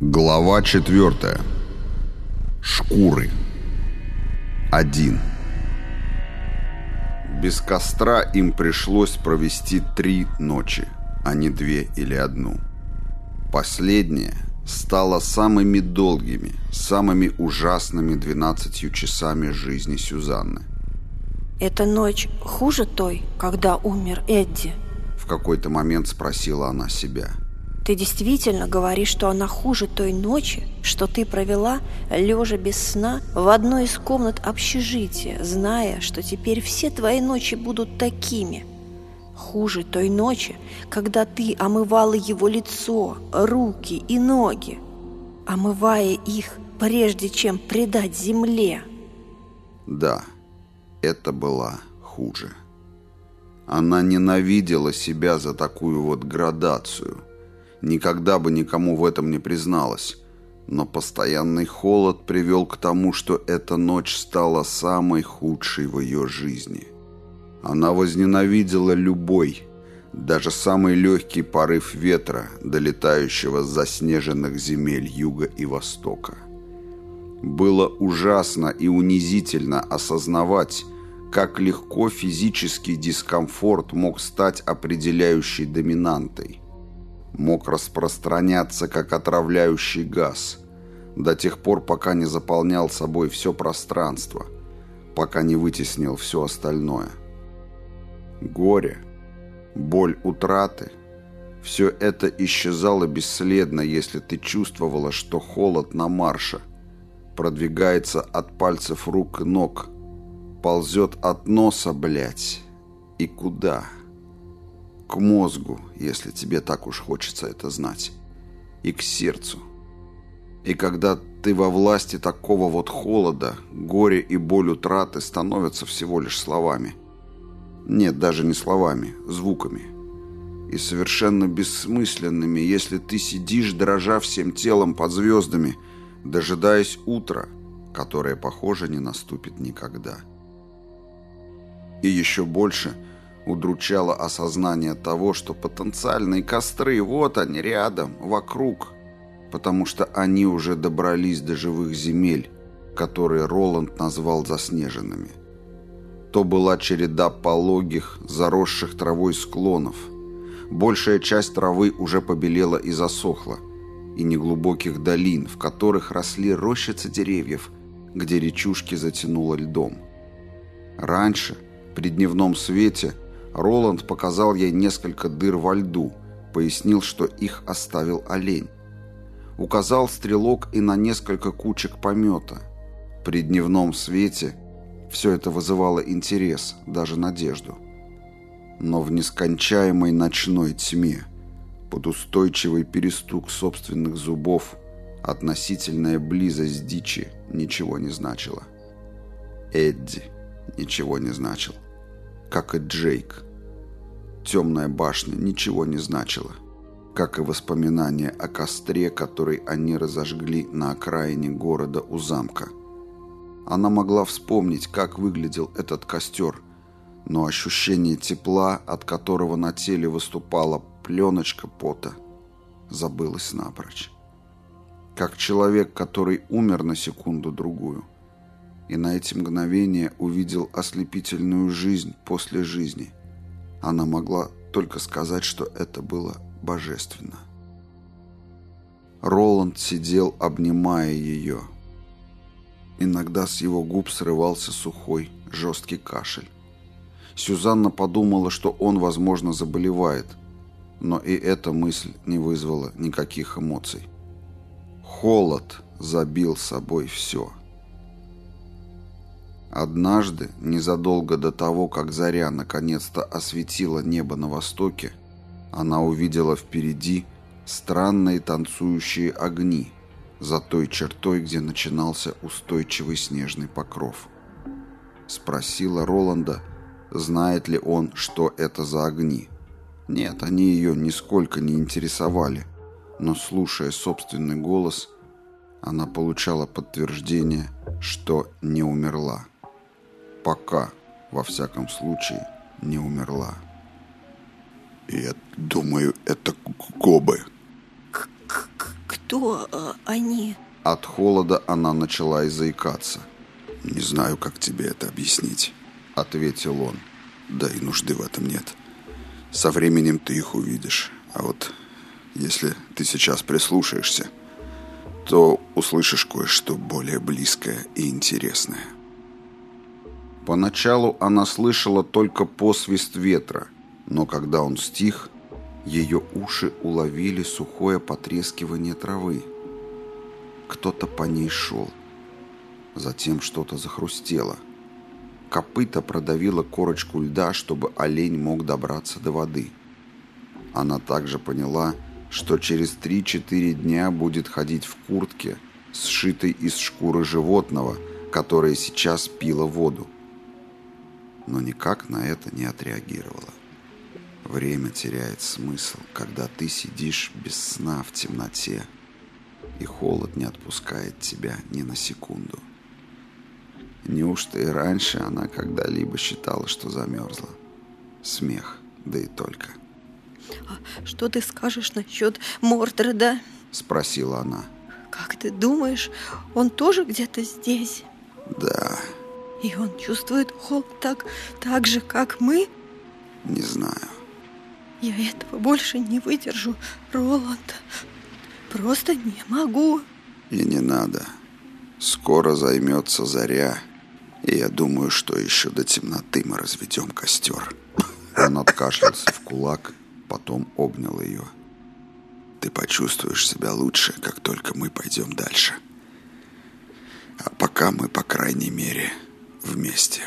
Глава четвертая. Шкуры. Один. Без костра им пришлось провести три ночи, а не две или одну. Последняя стала самыми долгими, самыми ужасными двенадцатью часами жизни Сюзанны. Эта ночь хуже той, когда умер Эдди? В какой-то момент спросила она себя. Ты действительно говоришь, что она хуже той ночи, что ты провела, лежа без сна, в одной из комнат общежития, зная, что теперь все твои ночи будут такими? Хуже той ночи, когда ты омывала его лицо, руки и ноги, омывая их, прежде чем предать земле. Да, это была хуже. Она ненавидела себя за такую вот градацию – никогда бы никому в этом не призналась. Но постоянный холод привел к тому, что эта ночь стала самой худшей в ее жизни. Она возненавидела любой, даже самый легкий порыв ветра, долетающего с заснеженных земель юга и востока. Было ужасно и унизительно осознавать, как легко физический дискомфорт мог стать определяющей доминантой мог распространяться как отравляющий газ до тех пор, пока не заполнял собой все пространство, пока не вытеснил все остальное. Горе, боль утраты – все это исчезало бесследно, если ты чувствовала, что холод на марше продвигается от пальцев рук и ног, ползет от носа, блядь, и куда – к мозгу, если тебе так уж хочется это знать, и к сердцу. И когда ты во власти такого вот холода, горе и боль утраты становятся всего лишь словами. Нет, даже не словами, звуками. И совершенно бессмысленными, если ты сидишь, дрожа всем телом под звездами, дожидаясь утра, которое, похоже, не наступит никогда. И еще больше – удручало осознание того, что потенциальные костры вот они рядом, вокруг, потому что они уже добрались до живых земель, которые Роланд назвал заснеженными. То была череда пологих, заросших травой склонов. Большая часть травы уже побелела и засохла, и неглубоких долин, в которых росли рощицы деревьев, где речушки затянуло льдом. Раньше, при дневном свете, Роланд показал ей несколько дыр во льду, пояснил, что их оставил олень. Указал стрелок и на несколько кучек помета. При дневном свете все это вызывало интерес, даже надежду. Но в нескончаемой ночной тьме, под устойчивый перестук собственных зубов, относительная близость дичи ничего не значила. Эдди ничего не значил как и Джейк. Темная башня ничего не значила, как и воспоминания о костре, который они разожгли на окраине города у замка. Она могла вспомнить, как выглядел этот костер, но ощущение тепла, от которого на теле выступала пленочка пота, забылось напрочь. Как человек, который умер на секунду-другую – и на эти мгновения увидел ослепительную жизнь после жизни. Она могла только сказать, что это было божественно. Роланд сидел, обнимая ее. Иногда с его губ срывался сухой, жесткий кашель. Сюзанна подумала, что он, возможно, заболевает, но и эта мысль не вызвала никаких эмоций. Холод забил собой все – Однажды, незадолго до того, как заря наконец-то осветила небо на востоке, она увидела впереди странные танцующие огни за той чертой, где начинался устойчивый снежный покров. Спросила Роланда, знает ли он, что это за огни. Нет, они ее нисколько не интересовали, но, слушая собственный голос, она получала подтверждение, что не умерла пока, во всяком случае, не умерла. «Я думаю, это гобы». кто э, они? От холода она начала и заикаться. «Не знаю, как тебе это объяснить», — ответил он. «Да и нужды в этом нет. Со временем ты их увидишь. А вот если ты сейчас прислушаешься, то услышишь кое-что более близкое и интересное». Поначалу она слышала только посвист ветра, но когда он стих, ее уши уловили сухое потрескивание травы. Кто-то по ней шел. Затем что-то захрустело. Копыта продавило корочку льда, чтобы олень мог добраться до воды. Она также поняла, что через 3-4 дня будет ходить в куртке, сшитой из шкуры животного, которое сейчас пило воду. Но никак на это не отреагировала. Время теряет смысл, когда ты сидишь без сна в темноте, и холод не отпускает тебя ни на секунду. Неужто и раньше она когда-либо считала, что замерзла? Смех, да и только. А что ты скажешь насчет Мордреда? Спросила она. Как ты думаешь, он тоже где-то здесь? Да. И он чувствует холод так, так же, как мы? Не знаю. Я этого больше не выдержу, Роланд. Просто не могу. И не надо. Скоро займется заря. И я думаю, что еще до темноты мы разведем костер. Он откашлялся в кулак, потом обнял ее. Ты почувствуешь себя лучше, как только мы пойдем дальше. А пока мы, по крайней мере, вместе.